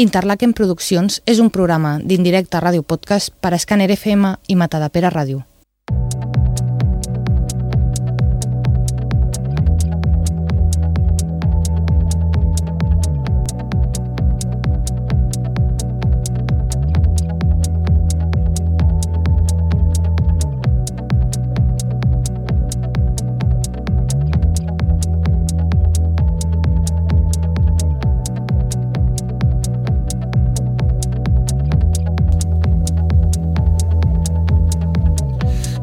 Interlaken Produccions és un programa d'indirecte ràdio podcast per a Scanner FM i Matadepera Ràdio.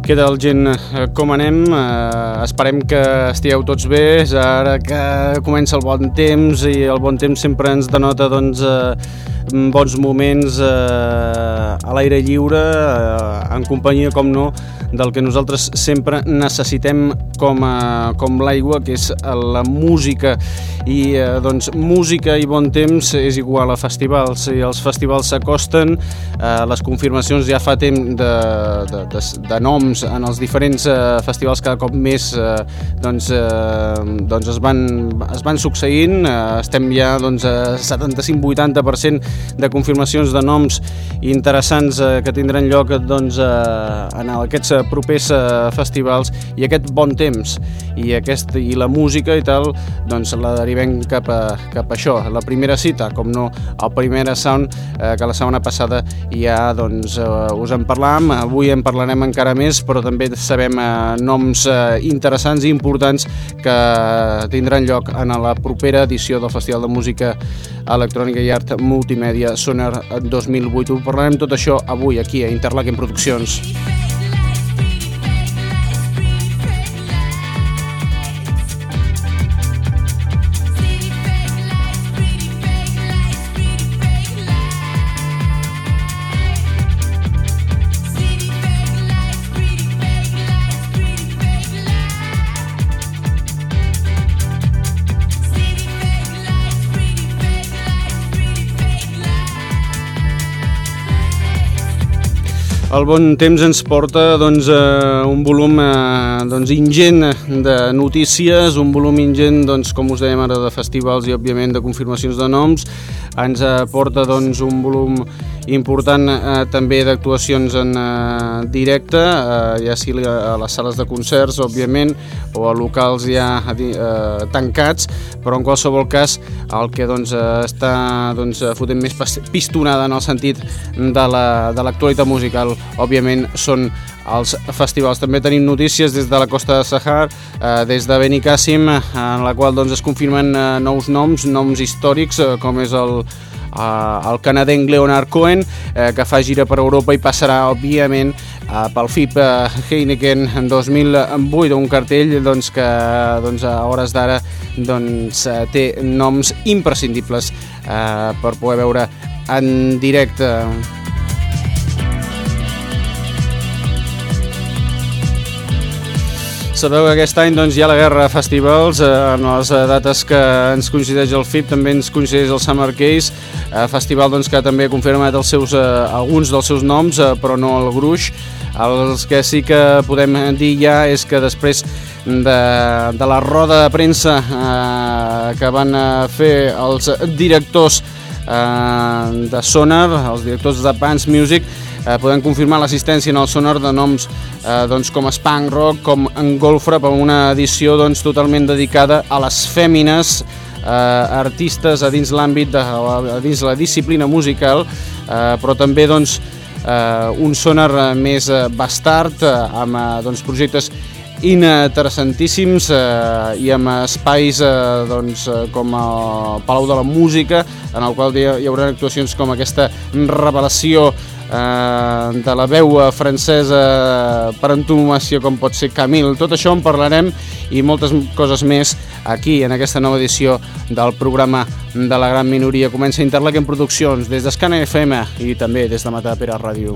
Què tal, gent? Eh, com anem? Eh, esperem que estigueu tots bé. Ara que comença el bon temps i el bon temps sempre ens denota doncs, eh, bons moments eh, a l'aire lliure, eh, en companyia, com no, del que nosaltres sempre necessitem com, com l'aigua, que és la música. I eh, doncs música i bon temps és igual a festivals. I els festivals s'acosten, eh, les confirmacions ja fa temps de, de, de, de noms en els diferents eh, festivals cada cop més eh, doncs, eh, doncs es, van, es van succeint. Eh, estem ja doncs, a 75-80% de confirmacions de noms interessants eh, que tindran lloc doncs, eh, en aquests eh, propers eh, festivals i aquest bon temps. I, aquest, i la música i tal doncs la derivem cap a, cap a això la primera cita, com no el primer sound eh, que la setmana passada ja doncs, eh, us en parlàvem. Avui en parlarem encara més però també sabem eh, noms eh, interessants i importants que tindran lloc en la propera edició del Festival de Música Electrònica i Art Multimèdia Sonar 2008. Ho parlarem tot això avui aquí a Interlaken Produccions. El bon temps ens porta doncs, eh, un volum eh, doncs, ingent de notícies, un volum ingent, doncs, com us dèiem ara, de festivals i, òbviament, de confirmacions de noms. Ens porta doncs, un volum important eh, també d'actuacions en eh, directe, eh, ja sigui a les sales de concerts, òbviament, o a locals ja eh, tancats, però en qualsevol cas el que doncs, està doncs, fotent més pistonada en el sentit de l'actualitat la, musical òbviament són els festivals. També tenim notícies des de la costa de Sahar, eh, des de Benicàssim, en la qual doncs, es confirmen eh, nous noms, noms històrics, eh, com és el, eh, el canadenc Leonard Cohen, eh, que fa gira per Europa i passarà, òbviament, eh, pel FIP eh, Heineken en 2008, un cartell doncs, que doncs, a hores d'ara doncs, eh, té noms imprescindibles eh, per poder veure en directe. Sabeu que aquest any doncs, hi ha la guerra de festivals, eh, en les eh, dates que ens coincideix el FIP també ens coincideix el Summer Case, eh, festival doncs, que també ha confirmat els seus, eh, alguns dels seus noms, eh, però no el gruix. Els que sí que podem dir ja és que després de, de la roda de premsa eh, que van eh, fer els directors eh, de Sonar, els directors de Pants Music, eh, podem confirmar l'assistència en el sonar de noms eh, doncs, com Spank Rock, com Engolfra, per una edició doncs, totalment dedicada a les fèmines eh, artistes a dins l'àmbit de a dins la disciplina musical, eh, però també doncs, eh, un sonar més bastard, eh, amb eh, doncs, projectes interessantíssims eh, i amb espais eh, doncs, com el Palau de la Música, en el qual hi, haurà actuacions com aquesta revelació eh, de la veu francesa per antonomasia com pot ser Camille. Tot això en parlarem i moltes coses més aquí en aquesta nova edició del programa de la gran minoria. Comença Interlaken Produccions des d'Escana FM i també des de Matapera Ràdio.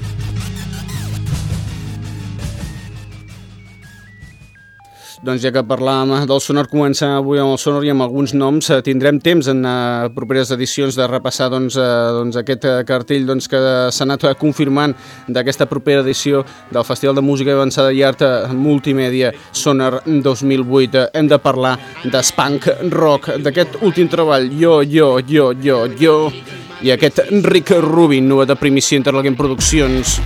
Doncs ja que parlàvem del sonar, començant avui amb el sonar i amb alguns noms, eh, tindrem temps en uh, properes edicions de repassar doncs, doncs aquest cartell doncs, que s'ha anat confirmant d'aquesta propera edició del Festival de Música Avançada i Art Multimèdia Sonar 2008. Hem de parlar de Spunk Rock, d'aquest últim treball, Jo, Jo, Jo, Jo, Jo, i aquest Rick Rubin, nova de Primicia Interlaken Produccions.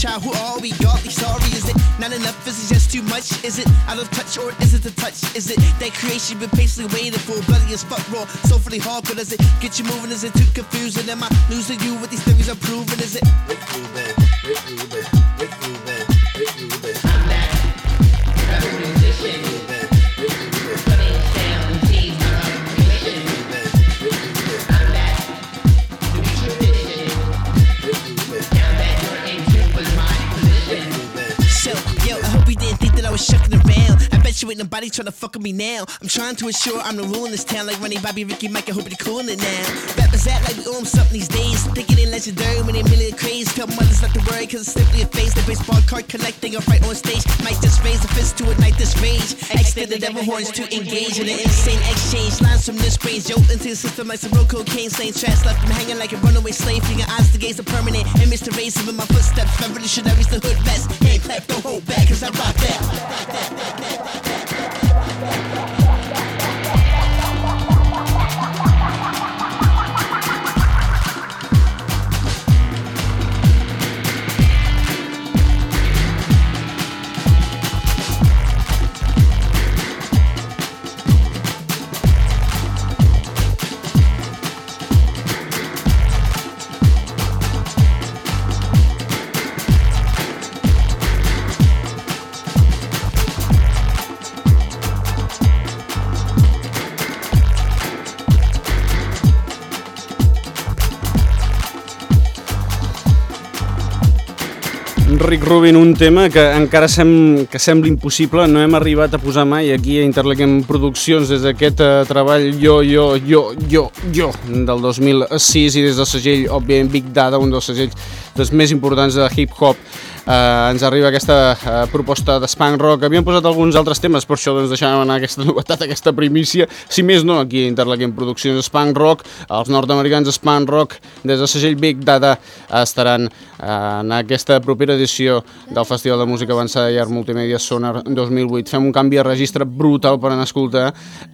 Child, who are we? Godly sorry, is it not enough? Is it just too much? Is it out of touch or is it the touch? Is it that creation been patiently waiting for? Bloody as fuck raw, soulfully hardcore. Does it get you moving? Is it too confusing? Am I losing you with these theories I'm proving? Is it? Nobody trying to fuck with me now. I'm trying to ensure I'm the rule in this town, like Ronnie, Bobby, Ricky, Mike. I hope they cool it now. Rappers act like we owe them something these days. Think it legendary when they million craze. Tell mothers not to worry, cause it's simply a phase. The baseball card collecting up right on stage. Might just raise the fist to ignite this rage. Extend the devil horns to engage in an insane exchange. Lines from this range, yo, into the system like some real cocaine. Slaying tracks left them hanging like a runaway slave. Finger eyes to gaze are permanent. And Mr. Race in my footsteps. I really should reached the hood best. Hand clap, don't hold back, cause I rock that. Rick Rubin, un tema que encara sem, que sembla impossible, no hem arribat a posar mai aquí a Interlequem Produccions des d'aquest uh, treball Jo, Jo, Jo, Jo, Jo del 2006 i des del segell, òbviament, Big Dada, un dels segells dels més importants de hip-hop eh, ens arriba aquesta eh, proposta de Spunk Rock. Havíem posat alguns altres temes, per això doncs, deixàvem anar aquesta novetat, aquesta primícia. Si més no, aquí a Interlaken Produccions Spunk Rock, els nord-americans Spunk Rock, des del segell Big Data, estaran eh, en aquesta propera edició del Festival de Música Avançada i Art Multimèdia Sonar 2008. Fem un canvi de registre brutal per anar a escoltar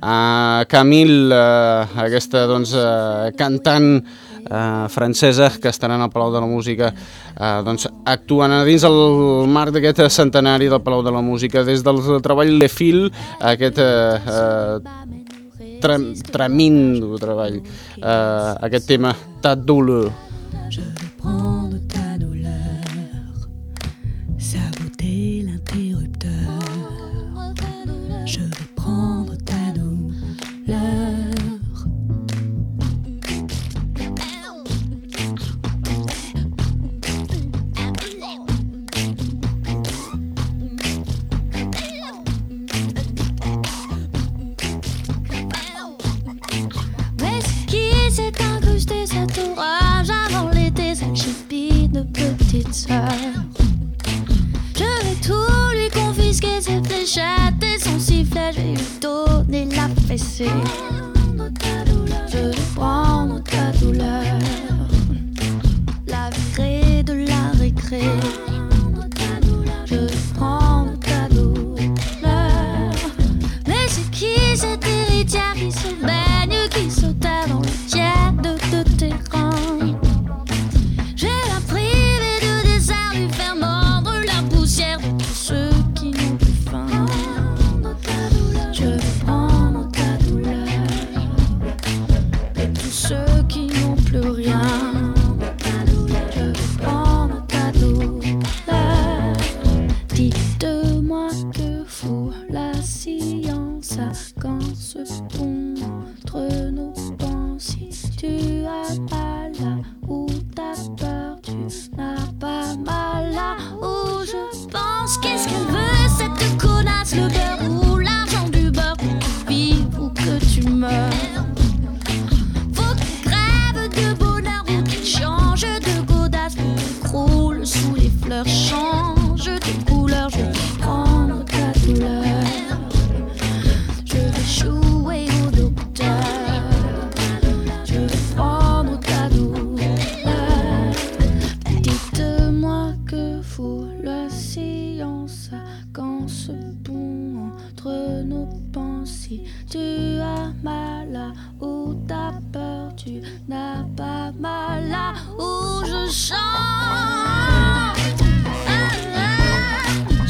a Camille, eh, aquesta doncs, eh, cantant eh, francesa que estaran al Palau de la Música eh, doncs, actuant a dins el marc d'aquest centenari del Palau de la Música des del treball Le Fil aquest eh, eh, tre tremindo treball eh, aquest tema Tat douleur Je Je vais tout lui confisquer, ses fléchettes et son sifflet, je vais lui donner la fessée. Je vais prendre ta douleur, la virée de la récré.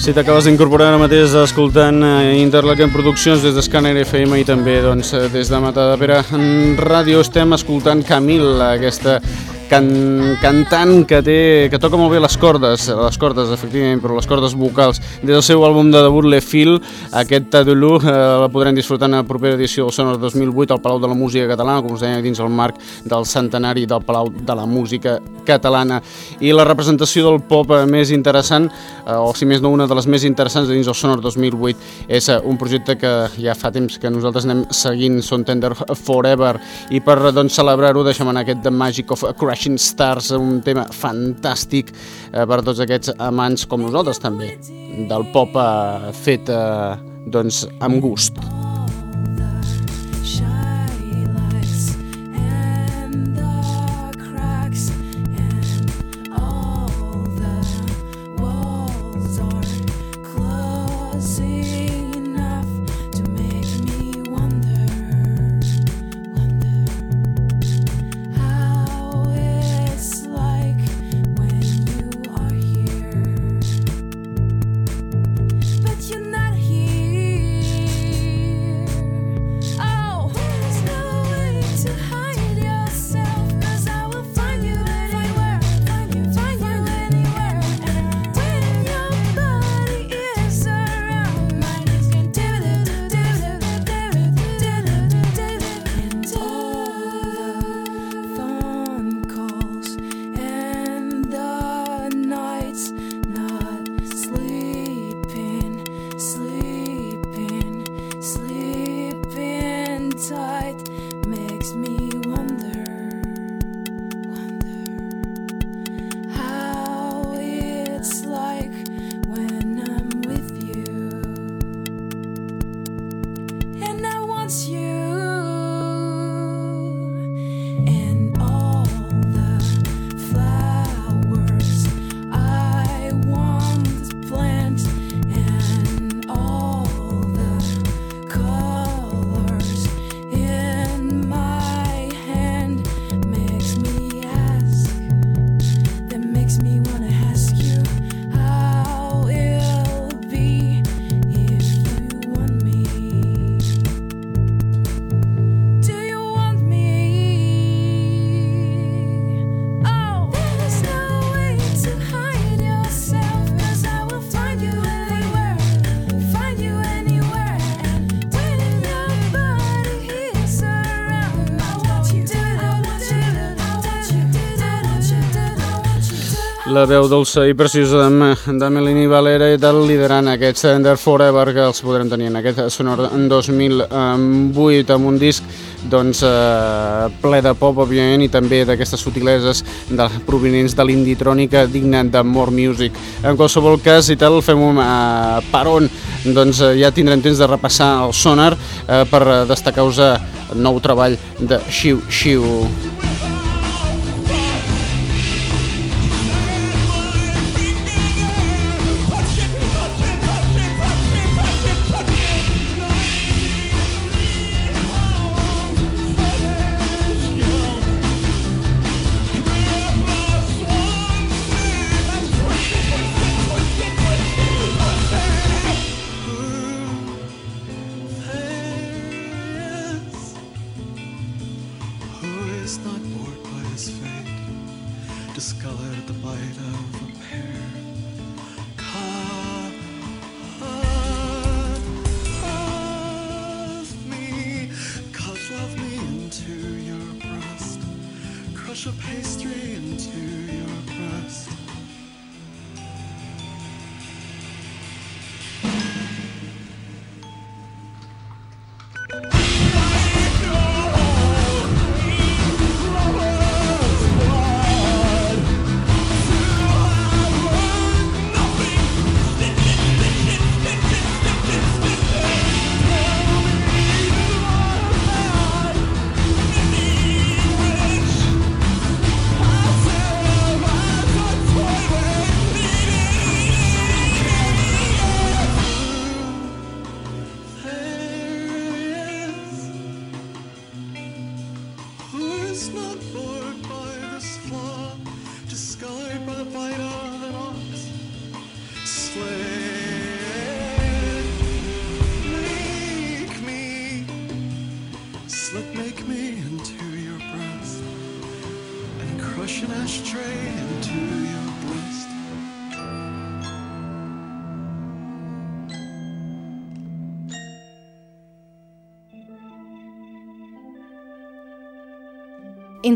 Si t'acabes d'incorporar ara mateix escoltant eh, Interlaken Produccions des d'Scanner FM i també doncs, eh, des de Matadepera en ràdio. Estem escoltant Camil, aquesta can cantant que té que toca molt bé les cordes, les cordes efectivament, però les cordes vocals. Des del seu àlbum de debut Le Fil, aquest Tadulú eh, la podrem disfrutar en la propera edició del Sonor 2008 al Palau de la Música Catalana, com us deia, dins el marc del centenari del Palau de la Música Catalana. I la representació del pop eh, més interessant, eh, o si més no una de les més interessants dins el Sonor 2008, és eh, un projecte que ja fa temps que nosaltres anem seguint, són Tender Forever, i per doncs, celebrar-ho deixem anar aquest The Magic of Crashing Stars, un tema fantàstic eh, per tots aquests amants com nosaltres també, del pop eh, fet eh, doncs, amb gust. La veu dolça i preciosa de, de Melanie Valera i del liderant aquest Tender Forever que els podrem tenir en aquest sonor en 2008 amb un disc doncs, eh, ple de pop, òbviament, i també d'aquestes sutileses de, provinents de l'inditrònica digna de more music. En qualsevol cas, i tal, fem un eh, peron, doncs eh, ja tindrem temps de repassar el sonar eh, per eh, destacar-vos el nou treball de Xiu Xiu. Who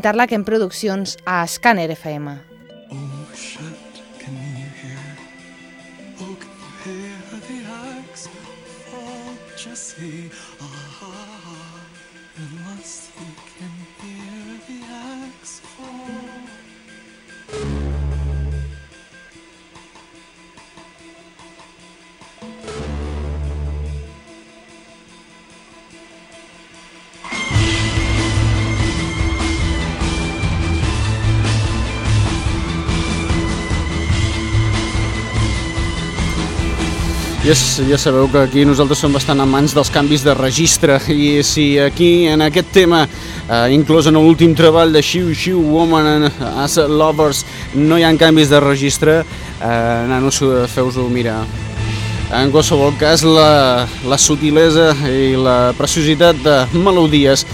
Interlaken Produccions a Scanner FM. Ja, ja sabeu que aquí nosaltres som bastant amants dels canvis de registre i si aquí en aquest tema, eh, inclòs en l'últim treball de Xiu Xiu Woman as Lovers, no hi ha canvis de registre, eh, nanos, feu-vos-ho mirar. En qualsevol cas, la, la sutilesa i la preciositat de melodies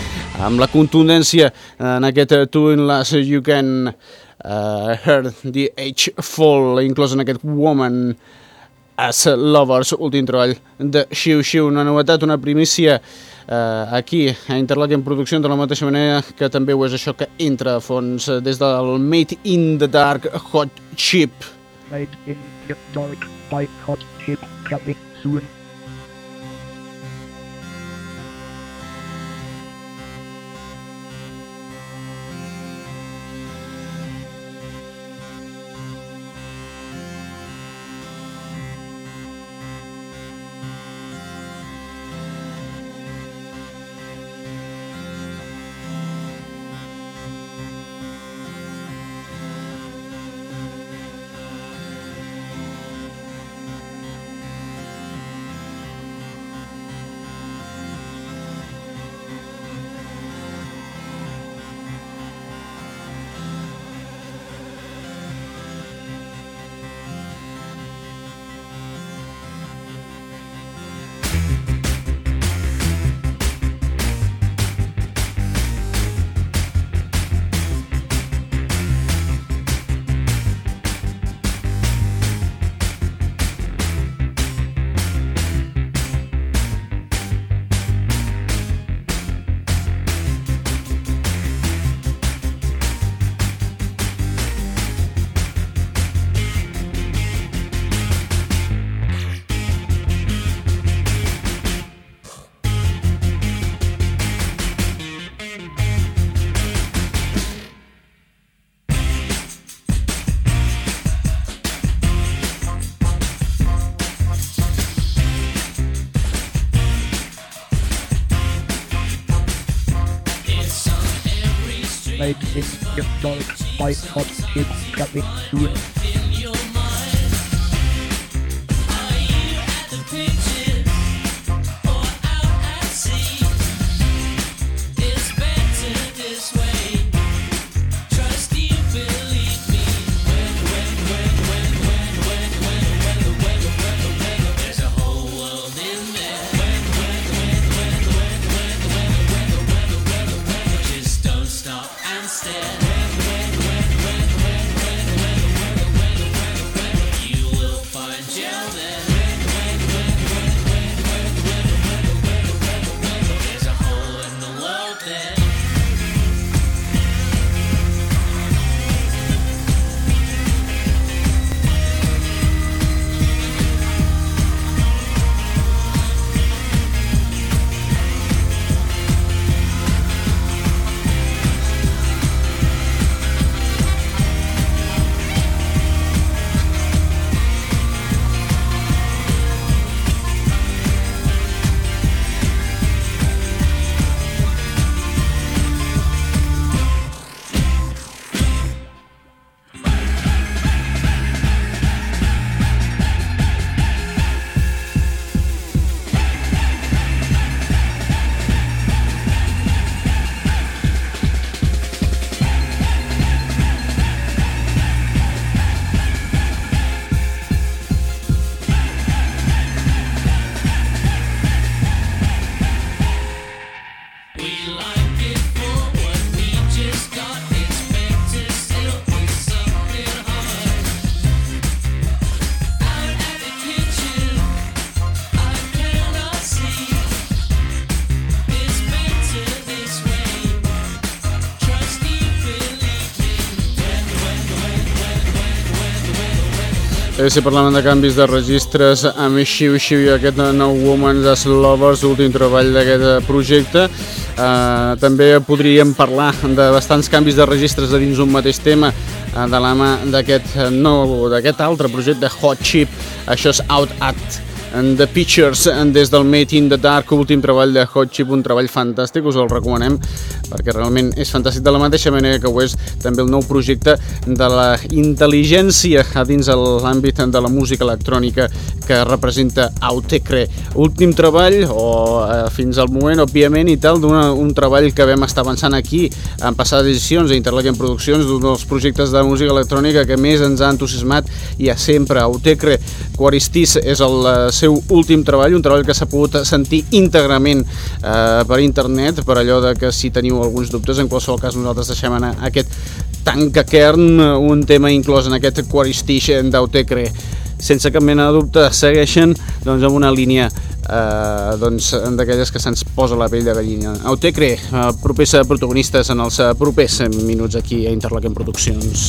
amb la contundència en aquest Two in Last You Can uh, Hear the Age Fall, inclòs en aquest Woman as Lovers, últim treball de Xiu Xiu, una novetat, una primícia eh, aquí a Interlaken Produccions de la mateixa manera que també ho és això que entra a fons eh, des del Made in the Dark Hot Chip. Made in the dark by hot chip coming soon. Your dark white hot shit coming soon. Si parlàvem de canvis de registres amb Xiu Xiu i aquest nou Woman's as Lovers, últim treball d'aquest eh, projecte. Eh, també podríem parlar de bastants canvis de registres a dins un mateix tema eh, de la mà d'aquest eh, nou, d'aquest altre projecte Hot Chip. Això és Out at and The Pictures des del Made in the Dark, últim treball de Hot Chip, un treball fantàstic, us el recomanem perquè realment és fantàstic de la mateixa manera que ho és també el nou projecte de la intel·ligència dins l'àmbit de la música electrònica que representa Autecre. Últim treball, o eh, fins al moment, òbviament, i tal, d'un un treball que vam estar avançant aquí en passades edicions a Interlaken Produccions, d'un dels projectes de música electrònica que més ens ha entusiasmat i a sempre. Autecre Quaristís és el eh, seu últim treball, un treball que s'ha pogut sentir íntegrament eh, per internet, per allò de que si teniu alguns dubtes, en qualsevol cas nosaltres deixem anar aquest tanca kern, un tema inclòs en aquest Quaristix d'Autecre sense cap mena de dubte segueixen doncs, amb una línia eh, doncs, d'aquelles que se'ns posa la pell de gallina. Autecre, eh, propers protagonistes en els eh, propers minuts aquí a Interlaken Produccions.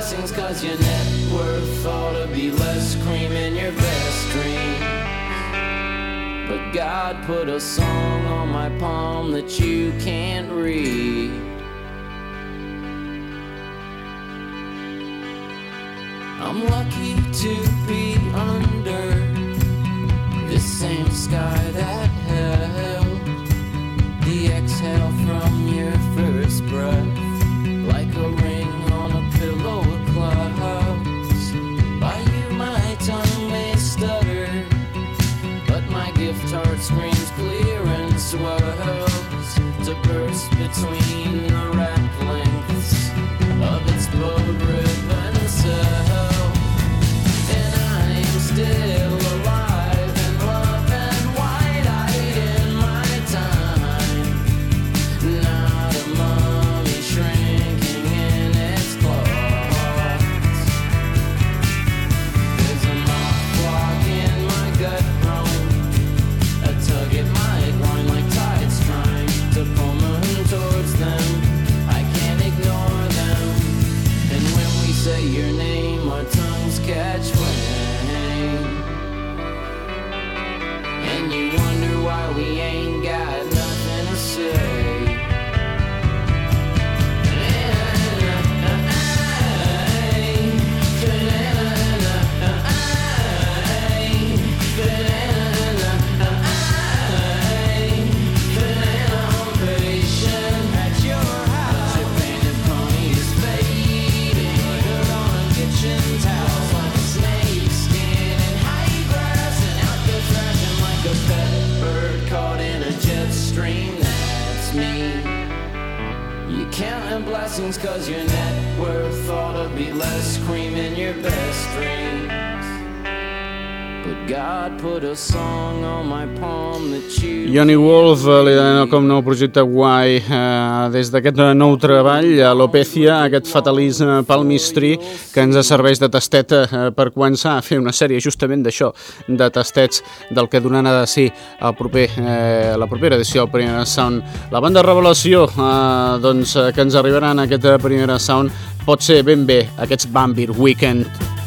Blessings cause your net worth ought to be less cream in your best dream. But God put a song on my palm that you can't read. I'm lucky to be burst between the wrapped Johnny Wolf, eh, li deien com nou projecte guai eh, des d'aquest nou treball, a l'Opecia, aquest fatalisme palmistri que ens serveix de tasteta eh, per començar a fer una sèrie justament d'això, de tastets del que donaran de si el proper, eh, la propera edició del Primera Sound. La banda Revelació eh, doncs, eh, que ens arribarà en aquest Primera Sound pot ser ben bé aquests Bambir Weekend.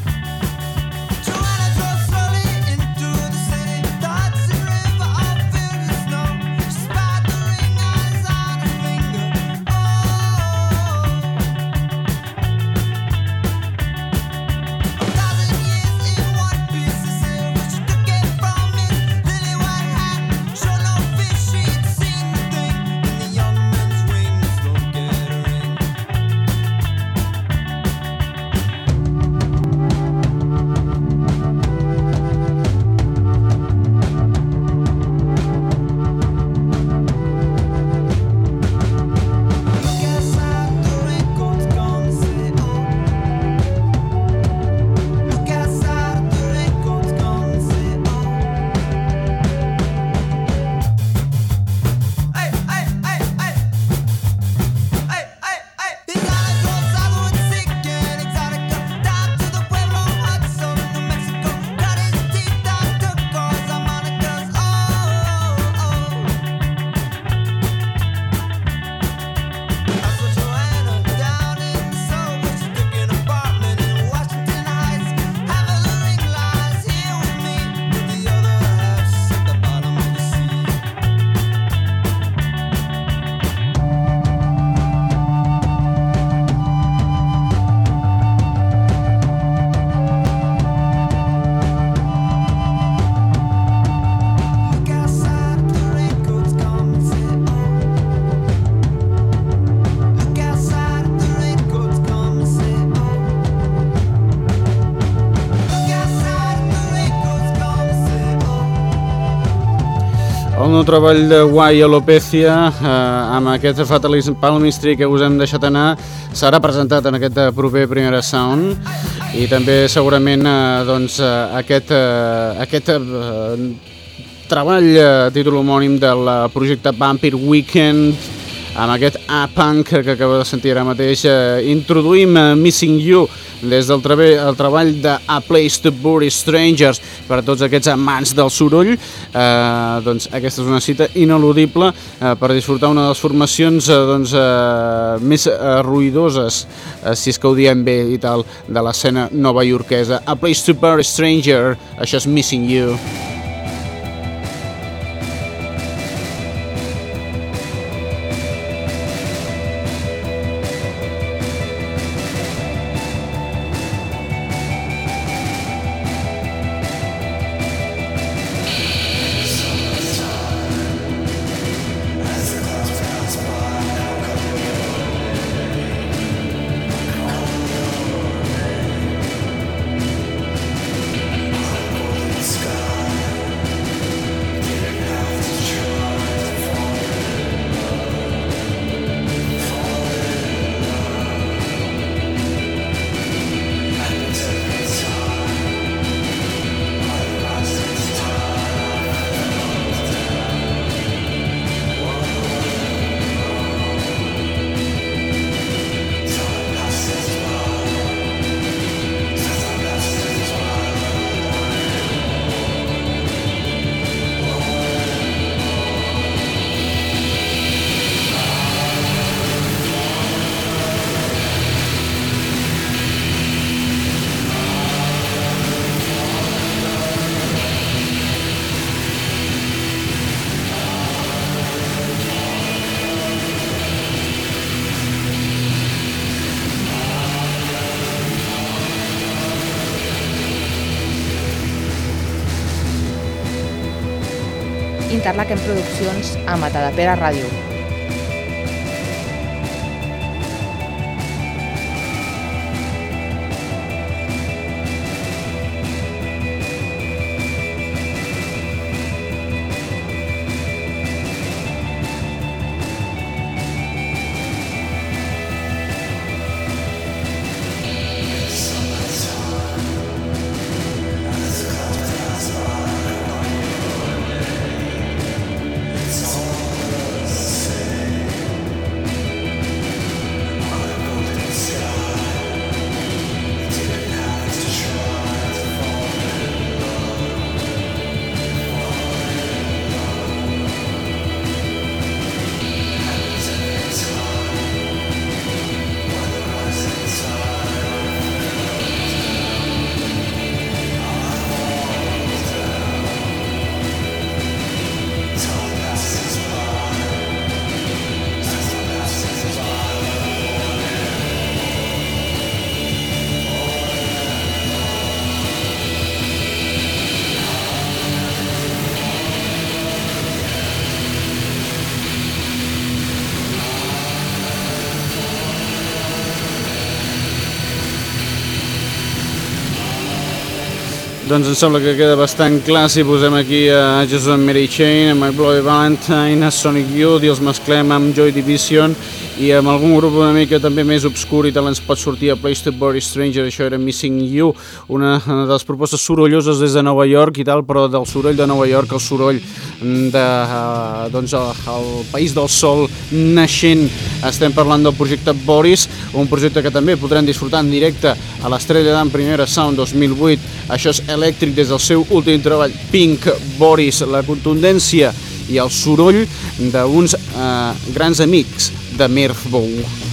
Nou treball de Guai Alopecia, eh, amb aquest Fatalism Palmistry que us hem deixat anar, serà presentat en aquest eh, proper Primera Sound. I també segurament eh, doncs, eh, aquest, eh, aquest eh, treball eh, títol homònim del eh, projecte Vampire Weekend amb aquest A-Punk que acabo de sentir ara mateix eh, introduïm eh, Missing You des del treball, el treball de A Place to Bury Strangers per a tots aquests amants del soroll. Eh, doncs aquesta és una cita ineludible eh, per disfrutar una de les formacions eh, doncs, eh, més eh, ruïdoses eh, si és que ho diem bé i tal de l'escena nova iorquesa A Place to Bury Stranger això és Missing You Interlaken Produccions a Matadepera Ràdio. Doncs em sembla que queda bastant clar si posem aquí a Jesus and Mary Chain, a My Bloody Valentine, a Sonic Youth i els mesclem amb Joy Division i amb algun grup una mica també més obscur i tal ens pot sortir a Place to Bury Stranger, això era Missing You, una de les propostes sorolloses des de Nova York i tal, però del soroll de Nova York al soroll de, uh, doncs, el País del Sol naixent. Estem parlant del projecte Boris, un projecte que també podran disfrutar en directe a l'Estrella d'Am Primera Sound 2008. Això és elèctric des del seu últim treball, Pink Boris, la contundència i el soroll d'uns eh, grans amics de Mirthbow.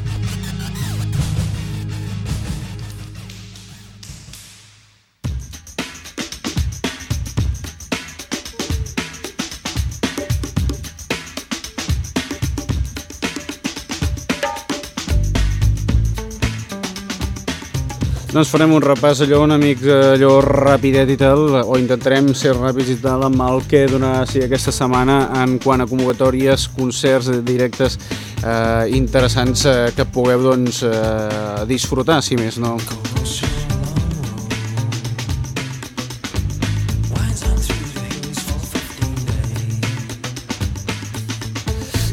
Doncs farem un repàs allò una mica allò rapidet i tal, o intentarem ser ràpids i tal amb el que donarà sí, aquesta setmana en quant a convocatòries, concerts, directes eh, interessants eh, que pugueu doncs, eh, disfrutar, si més no.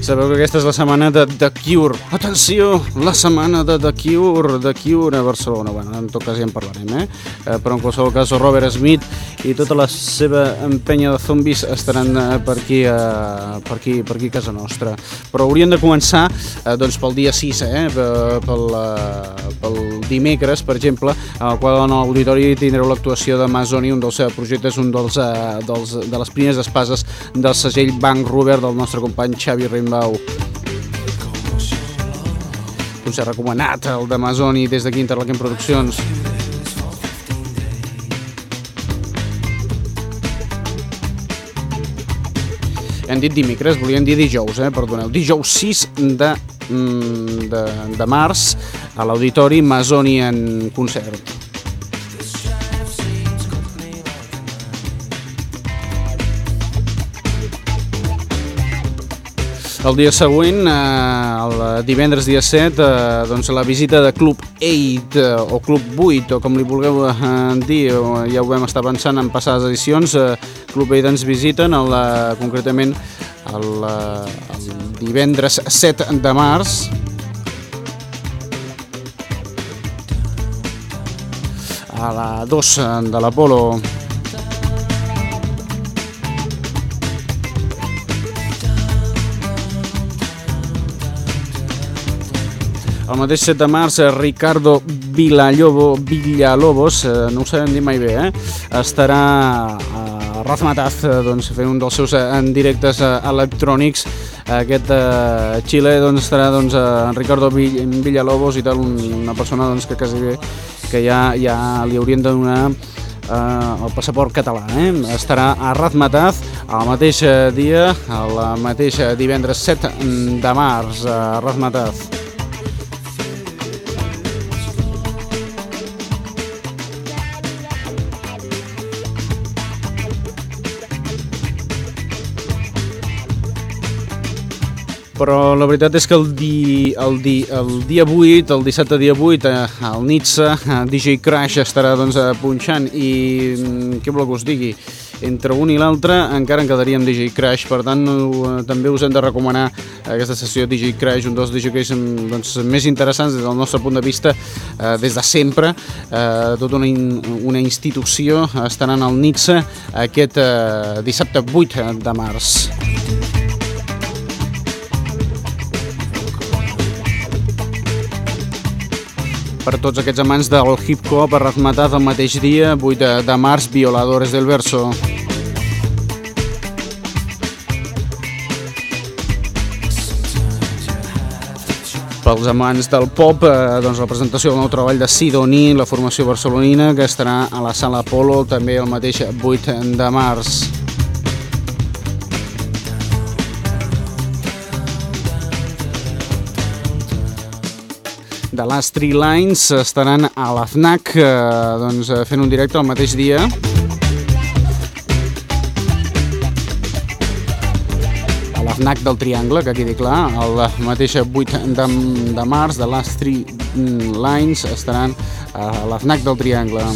Sabeu que aquesta és la setmana de The Cure. Atenció, la setmana de The Cure, The Cure a Barcelona. Bueno, en tot cas ja en parlarem, eh? eh però en qualsevol cas Robert Smith i tota la seva empenya de zombis estaran eh, per aquí, eh, per aquí, per aquí a casa nostra. Però haurien de començar eh, doncs pel dia 6, eh? Pel, pel, eh, pel dimecres, per exemple, al qual en l'auditori tindreu l'actuació de Masoni, un dels seus projectes, un dels, eh, dels, de les primeres espases del segell Bank Ruber del nostre company Xavi Rimba Pau. Concert recomanat, el d'Amazoni, des d'aquí Interlaken Produccions. Hem dit dimecres, volíem dir dijous, eh? perdoneu. Dijous 6 de, mm, de, de març a l'Auditori Masoni en concert. El dia següent, eh, el divendres dia 7, eh, doncs la visita de Club 8 eh, o Club 8 o com li vulgueu eh, dir, ja ho vam estar pensant en passades edicions, eh, Club 8 ens visiten, el, eh, concretament el, eh, el divendres 7 de març, a la 2 de l'Apolo. El mateix 7 de març, eh, Ricardo Villallobo, Villalobos, eh, no ho sabem dir mai bé, eh? estarà a Razmataz eh, doncs, fent un dels seus eh, en directes eh, electrònics. Aquest eh, Xile doncs, estarà doncs, en Ricardo Villalobos i tal, una persona doncs, que quasi bé que ja, ja li haurien de donar eh, el passaport català. Eh? Estarà a Razmataz el mateix dia, el mateix divendres 7 de març a Razmataz. Però la veritat és que el, di, el, di, el dia 8, el dissabte dia 8, eh, al Nitsa, DJ Crash estarà doncs, eh, punxant i mm, què voleu que us digui? Entre un i l'altre encara en quedaríem DJ Crash, per tant eh, també us hem de recomanar aquesta sessió DJ Crash, un dels DJ Crash doncs, més interessants des del nostre punt de vista eh, des de sempre, eh, tota una, in, una institució estaran al Nitsa aquest eh, dissabte 8 de març. Per tots aquests amants del hip-hop a Razmataz el mateix dia, 8 de, de març, Violadores del Verso. Pels amants del pop, eh, doncs la presentació del nou treball de Sidoní, la formació barcelonina, que estarà a la Sala Apolo també el mateix 8 de març. De les Three Lines estaran a l'AFNAC eh, doncs, eh, fent un directe el mateix dia. A l'AFNAC del Triangle, que quedi clar, el mateix 8 de, de març de les Three Lines estaran a l'AFNAC del Triangle.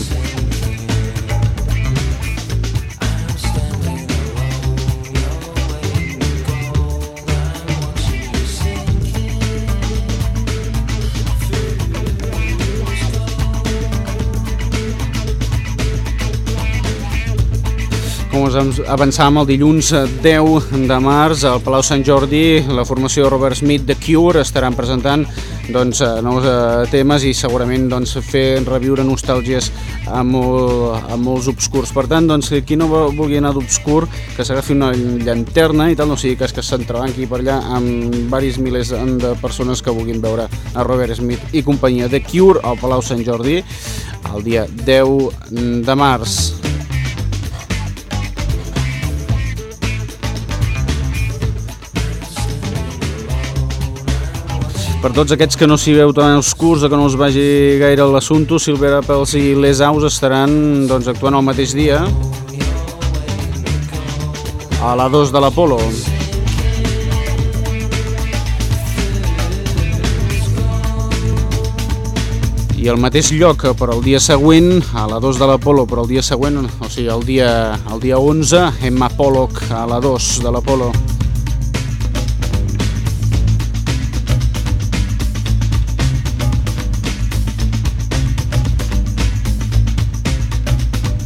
Us avançàvem el dilluns 10 de març al Palau Sant Jordi, la formació Robert Smith de Cure estaran presentant doncs, eh, nous eh, temes i segurament doncs, fer reviure nostàlgies a, molt, a molts obscurs. Per tant, doncs, qui no vulgui anar d'obscur, que s'agafi una llanterna i tal, no sigui cas que s'entrebanqui per allà amb varis milers de persones que vulguin veure a Robert Smith i companyia de Cure al Palau Sant Jordi el dia 10 de març. Per tots aquests que no s'hi veu tan o que no us vagi gaire l'assumpte, Silvera Pels i Les Aus estaran doncs, actuant el mateix dia a la 2 de l'Apolo. I al mateix lloc, però el dia següent, a la 2 de l'Apolo, però el dia següent, o sigui, el dia, el dia 11, Emma Pollock a la 2 de l'Apolo.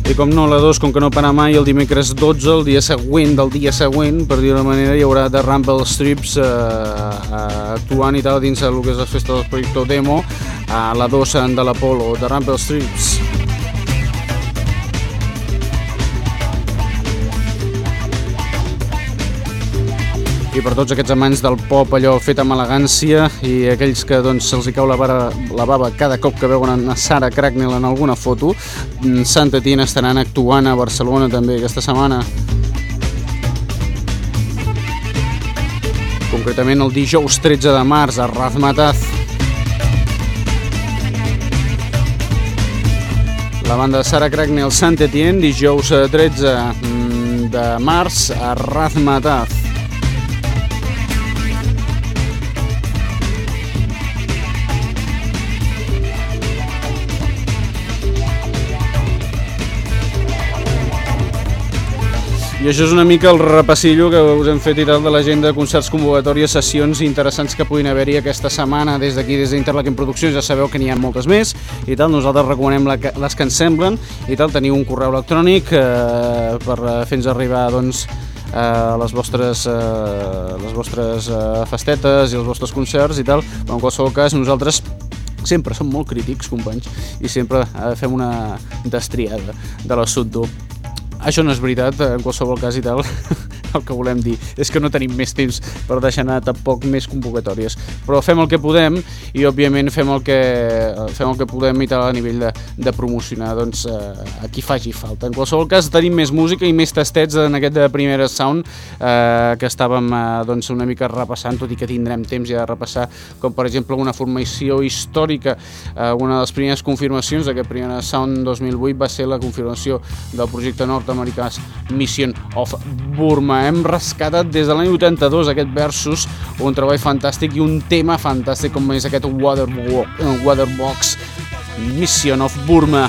I com no, la 2, com que no para mai, el dimecres 12, el dia següent del dia següent, per dir-ho manera, hi haurà de Rumble Strips eh, eh, actuant i tal dins el que és la festa del projecte Demo a la 2 de l'Apolo, de Rumble Strips. I per tots aquests amants del pop allò fet amb elegància i aquells que doncs se'ls cau la, vara, la bava cada cop que veuen a Sara Cracknell en alguna foto mm, Santa Tina estaran actuant a Barcelona també aquesta setmana. Concretament el dijous 13 de març a Razmataz. La banda de Sara Cracknell Saint Etienne dijous eh, 13 mm, de març a Razmataz Això és una mica el repassillo que us hem fet i tal de l'agenda de concerts, convocatòries, sessions interessants que puguin haver-hi aquesta setmana des d'aquí, des d'Interlaken Produccions. Ja sabeu que n'hi ha moltes més i tal. Nosaltres recomanem la les que ens semblen i tal. Teniu un correu electrònic eh, per eh, fer-nos arribar doncs, eh, les vostres, eh, les vostres eh, festetes i els vostres concerts i tal. Però en qualsevol cas, nosaltres sempre som molt crítics, companys, i sempre eh, fem una destriada de l'assumpte. Això no és veritat, en qualsevol cas i tal. El que volem dir és que no tenim més temps per deixar anar tampoc més convocatòries. Però fem el que podem i, òbviament, fem el que, fem el que podem i tal a nivell de, de promocionar doncs, eh, a qui faci falta. En qualsevol cas, tenim més música i més tastets en aquest de primera sound eh, que estàvem eh, doncs, una mica repassant, tot i que tindrem temps ja de repassar, com per exemple una formació històrica. Eh, una de les primeres confirmacions d'aquest primer sound 2008 va ser la confirmació del projecte nord-americà Mission of Burma. Hem rescatat des de l'any 82 aquest versus, un treball fantàstic i un tema fantàstic com és aquest Waterbo Waterbox Mission of Burma.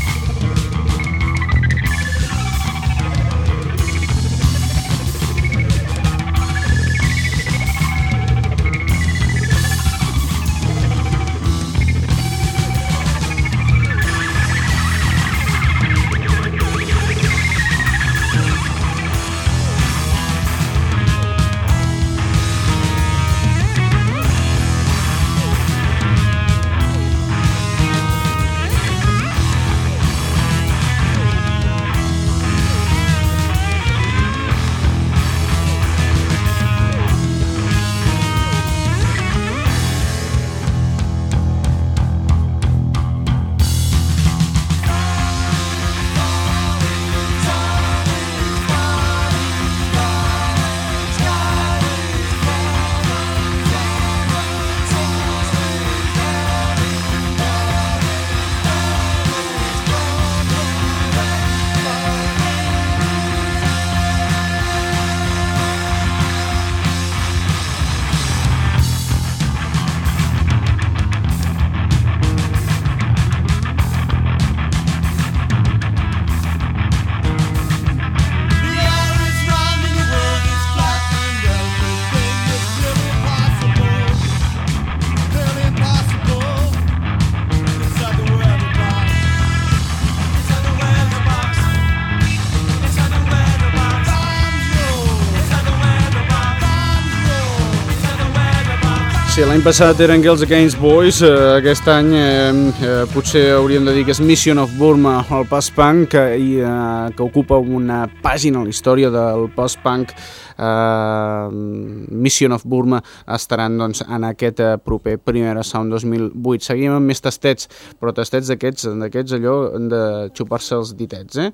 L'any passat eren Girls Against Boys, eh, aquest any eh, eh, potser hauríem de dir que és Mission of Burma, el post-punk, que, eh, que ocupa una pàgina a la història del post-punk. Eh, Mission of Burma estaran doncs, en aquest eh, proper Primera Sound 2008. Seguim amb més tastets, però tastets d'aquests d'aquests allò de xupar-se els ditets, eh?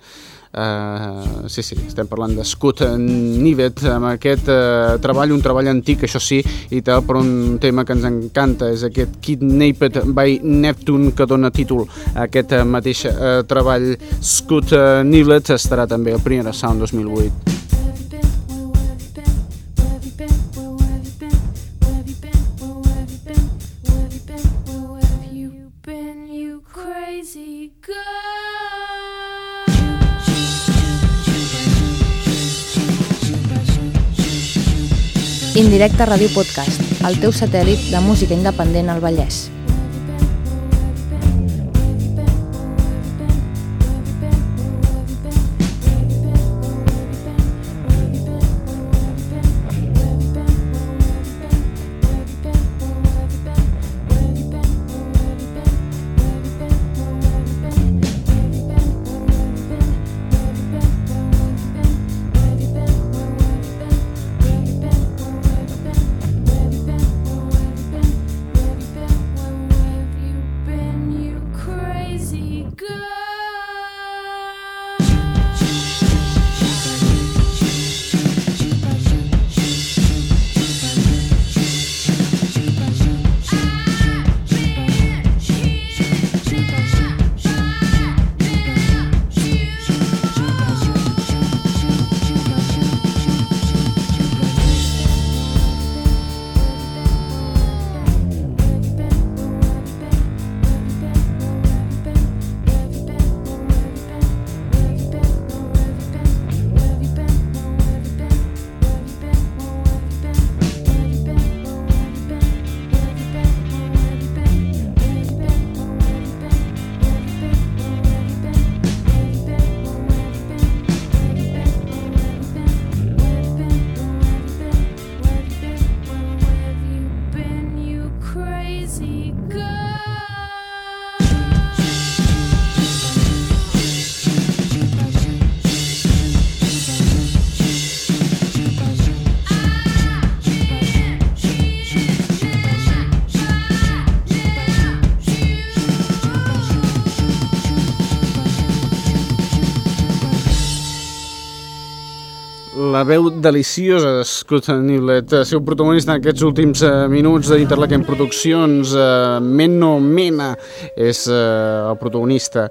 Uh, sí, sí, estem parlant de Scott Nivet amb aquest uh, treball, un treball antic, això sí, i tal, però un tema que ens encanta és aquest Kidnapped by Neptune que dona títol a aquest uh, mateix uh, treball. Scott uh, Nivet estarà també al Primera Sound 2008 Indirecte Ràdio Podcast, el teu satèl·lit de música independent al Vallès. La veu deliciosa d'Scott Niblet, el seu protagonista en aquests últims eh, minuts d'Interlaken Produccions, eh, Menno Mena és eh, el protagonista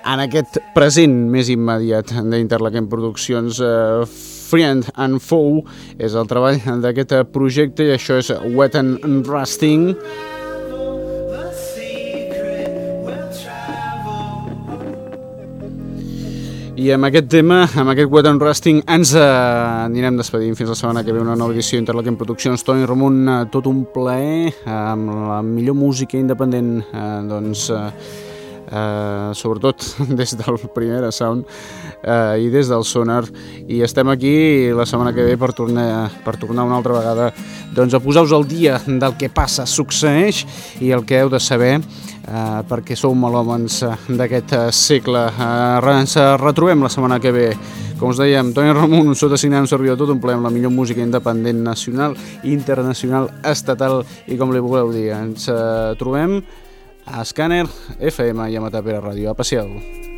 en aquest present més immediat d'Interlaken Produccions. Eh, Friend and Foe és el treball d'aquest eh, projecte i això és Wet and Rusting. I amb aquest tema, amb aquest Wet and Rusting, ens eh, anirem despedint fins la setmana que ve una nova edició d'Interlaken Produccions. Toni Ramon, eh, tot un plaer, eh, amb la millor música independent, eh, doncs, eh, eh, sobretot des del primer sound eh, i des del sonar i estem aquí la setmana que ve per tornar, per tornar una altra vegada doncs, a posar-vos al dia del que passa, succeeix i el que heu de saber eh, perquè sou melòmens eh, d'aquest eh, segle. Eh, re- ens retrobem la setmana que ve. Com us dèiem, Toni Ramon, sota signant un servidor tot un ple amb la millor música independent nacional, internacional, estatal i com li voleu dir. Ens eh, trobem a Scanner FM i a Matapera Ràdio. A passeu.